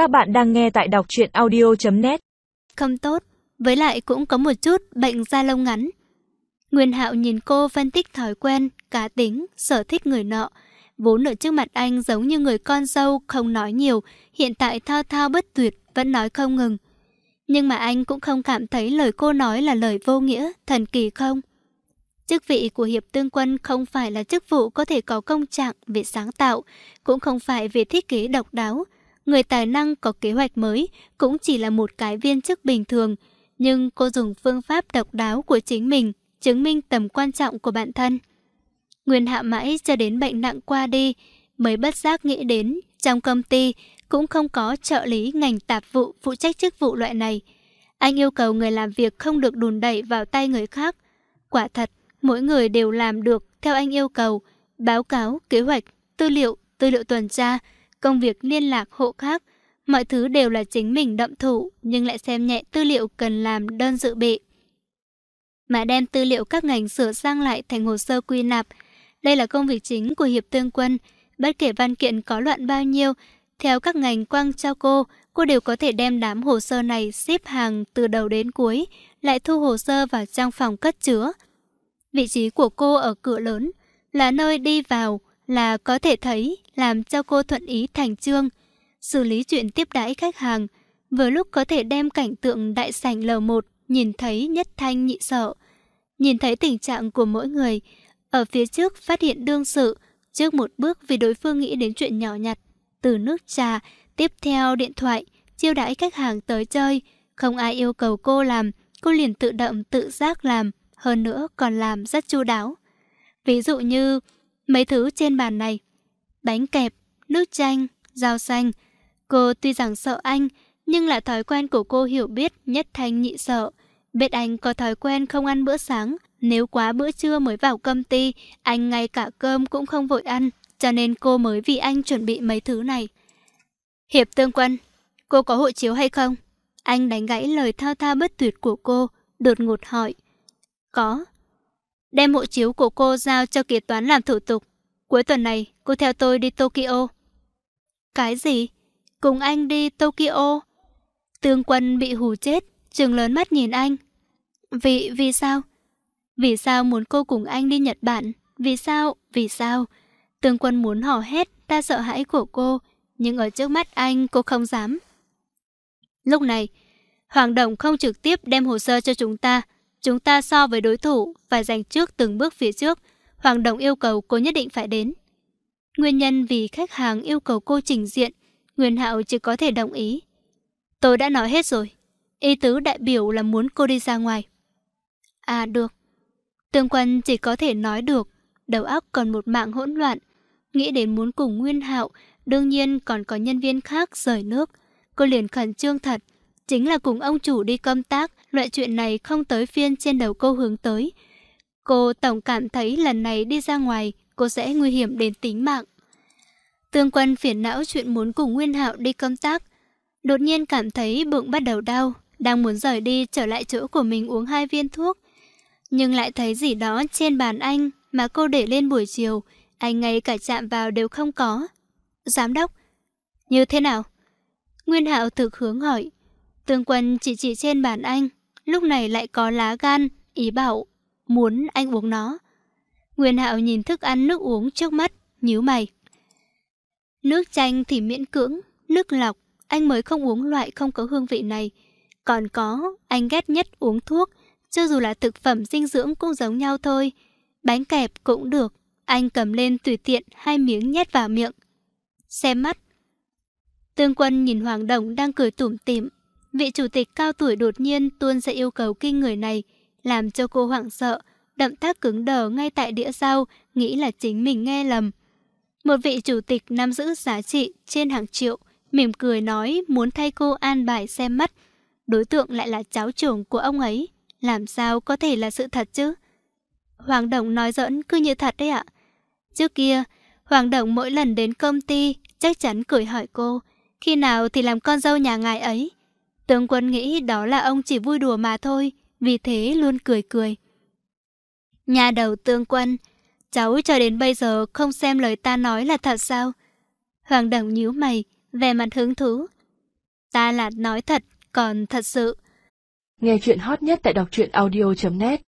Các bạn đang nghe tại đọc truyện audio.net Không tốt, với lại cũng có một chút bệnh da lông ngắn. Nguyên Hạo nhìn cô phân tích thói quen, cá tính, sở thích người nọ. Vốn ở trước mặt anh giống như người con dâu không nói nhiều, hiện tại thao thao bất tuyệt, vẫn nói không ngừng. Nhưng mà anh cũng không cảm thấy lời cô nói là lời vô nghĩa, thần kỳ không? Chức vị của Hiệp Tương Quân không phải là chức vụ có thể có công trạng về sáng tạo, cũng không phải về thiết kế độc đáo. Người tài năng có kế hoạch mới cũng chỉ là một cái viên chức bình thường, nhưng cô dùng phương pháp độc đáo của chính mình chứng minh tầm quan trọng của bản thân. Nguyên hạ mãi cho đến bệnh nặng qua đi, mới bất giác nghĩ đến trong công ty cũng không có trợ lý ngành tạp vụ phụ trách chức vụ loại này. Anh yêu cầu người làm việc không được đùn đẩy vào tay người khác. Quả thật, mỗi người đều làm được theo anh yêu cầu, báo cáo, kế hoạch, tư liệu, tư liệu tuần tra, công việc liên lạc hộ khác, mọi thứ đều là chính mình động thủ nhưng lại xem nhẹ tư liệu cần làm đơn dự bị. Mà đem tư liệu các ngành sửa sang lại thành hồ sơ quy nạp. Đây là công việc chính của Hiệp Tương Quân. Bất kể văn kiện có loạn bao nhiêu, theo các ngành quang trao cô, cô đều có thể đem đám hồ sơ này xếp hàng từ đầu đến cuối, lại thu hồ sơ vào trang phòng cất chứa. Vị trí của cô ở cửa lớn, là nơi đi vào, là có thể thấy, làm cho cô thuận ý thành trương. Xử lý chuyện tiếp đãi khách hàng, vừa lúc có thể đem cảnh tượng đại sảnh L1 nhìn thấy nhất thanh nhị sợ. Nhìn thấy tình trạng của mỗi người, ở phía trước phát hiện đương sự, trước một bước vì đối phương nghĩ đến chuyện nhỏ nhặt, từ nước trà, tiếp theo điện thoại, chiêu đãi khách hàng tới chơi, không ai yêu cầu cô làm, cô liền tự động tự giác làm, hơn nữa còn làm rất chu đáo. Ví dụ như mấy thứ trên bàn này, bánh kẹp, nước chanh, rau xanh. Cô tuy rằng sợ anh, nhưng là thói quen của cô hiểu biết nhất thanh nhị sợ. Biết anh có thói quen không ăn bữa sáng, nếu quá bữa trưa mới vào công ty, anh ngay cả cơm cũng không vội ăn, cho nên cô mới vì anh chuẩn bị mấy thứ này. Hiệp tương quân, cô có hộ chiếu hay không? Anh đánh gãy lời thao thao bất tuyệt của cô, đột ngột hỏi. Có. Đem hộ chiếu của cô giao cho kế toán làm thủ tục. Cuối tuần này, cô theo tôi đi Tokyo. Cái gì? Cùng anh đi Tokyo? Tương quân bị hù chết, trừng lớn mắt nhìn anh. Vì, vì sao? Vì sao muốn cô cùng anh đi Nhật Bản? Vì sao? Vì sao? Tương quân muốn hò hét ta sợ hãi của cô, nhưng ở trước mắt anh cô không dám. Lúc này, Hoàng Đồng không trực tiếp đem hồ sơ cho chúng ta. Chúng ta so với đối thủ phải giành trước từng bước phía trước. Hoàng Đồng yêu cầu cô nhất định phải đến. Nguyên nhân vì khách hàng yêu cầu cô trình diện, Nguyên Hạo chỉ có thể đồng ý. Tôi đã nói hết rồi. Ý tứ đại biểu là muốn cô đi ra ngoài. À được. Tương Quân chỉ có thể nói được, đầu óc còn một mạng hỗn loạn. Nghĩ đến muốn cùng Nguyên Hạo, đương nhiên còn có nhân viên khác rời nước. Cô liền khẩn trương thật. Chính là cùng ông chủ đi công tác, loại chuyện này không tới phiên trên đầu cô hướng tới. Cô tổng cảm thấy lần này đi ra ngoài, cô sẽ nguy hiểm đến tính mạng. Tương quân phiền não chuyện muốn cùng Nguyên Hạo đi công tác. Đột nhiên cảm thấy bụng bắt đầu đau, đang muốn rời đi trở lại chỗ của mình uống hai viên thuốc. Nhưng lại thấy gì đó trên bàn anh mà cô để lên buổi chiều, anh ngay cả chạm vào đều không có. Giám đốc, như thế nào? Nguyên Hạo thực hướng hỏi. Tương quân chỉ chỉ trên bàn anh, lúc này lại có lá gan, ý bảo, muốn anh uống nó. Nguyên Hạo nhìn thức ăn nước uống trước mắt, nhíu mày. Nước chanh thì miễn cưỡng, nước lọc, anh mới không uống loại không có hương vị này. Còn có, anh ghét nhất uống thuốc, cho dù là thực phẩm dinh dưỡng cũng giống nhau thôi. Bánh kẹp cũng được, anh cầm lên tùy tiện hai miếng nhét vào miệng. Xem mắt. Tương quân nhìn Hoàng Đồng đang cười tủm tỉm. Vị chủ tịch cao tuổi đột nhiên tuôn ra yêu cầu kinh người này, làm cho cô hoảng sợ, động tác cứng đờ ngay tại đĩa sau, nghĩ là chính mình nghe lầm. Một vị chủ tịch nắm giữ giá trị trên hàng triệu, mỉm cười nói muốn thay cô an bài xem mắt. Đối tượng lại là cháu trưởng của ông ấy, làm sao có thể là sự thật chứ? Hoàng Đồng nói giỡn cứ như thật đấy ạ. Trước kia, Hoàng Đồng mỗi lần đến công ty chắc chắn cười hỏi cô, khi nào thì làm con dâu nhà ngài ấy? Tướng quân nghĩ đó là ông chỉ vui đùa mà thôi, vì thế luôn cười cười. Nhà đầu tương quân, cháu cho đến bây giờ không xem lời ta nói là thật sao? Hoàng Đồng nhíu mày, vẻ mặt hứng thú. Ta là nói thật, còn thật sự. Nghe chuyện hot nhất tại đọc truyện audio.net